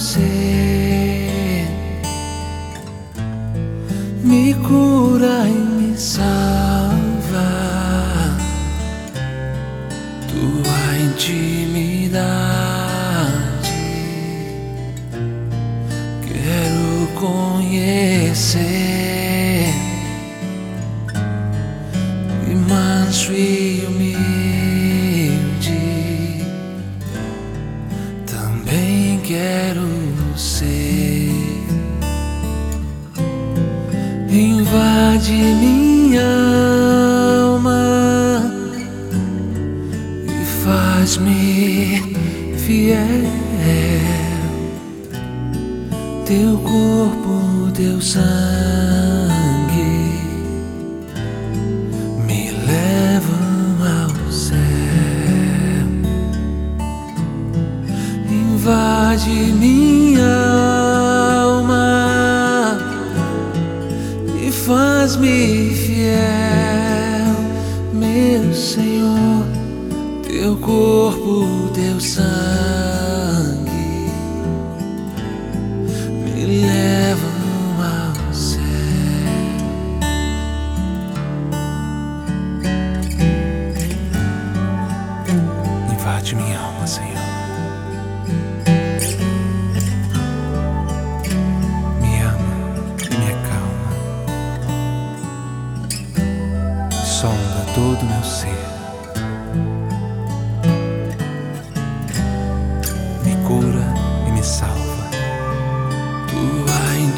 ser, me cura e me salva. Tua intimidade. Quero conhecer Invade minha alma e faz-me fiel. Teu corpo, teu sangue me levam ao céu. Invade minha alma faz-me fiel, meu Senhor. Teu corpo, teu sangue me levam ao céu. Invade minha alma, Senhor.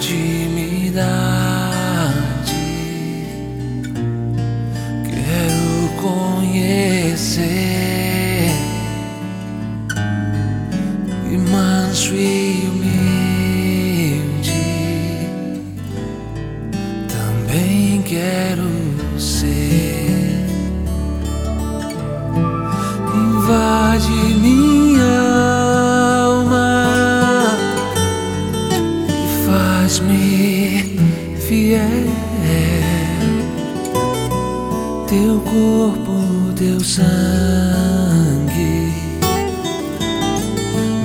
Intimidade quero conhecer e manso e humilde também quero ser. Faz-me fiel. Teu corpo, teu sangue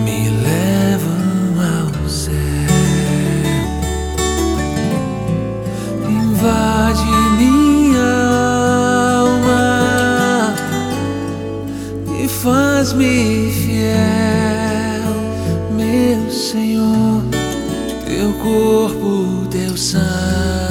me levam ao céu. Invade minha alma e faz-me fiel, meu Senhor. Teu corpo, teu sangue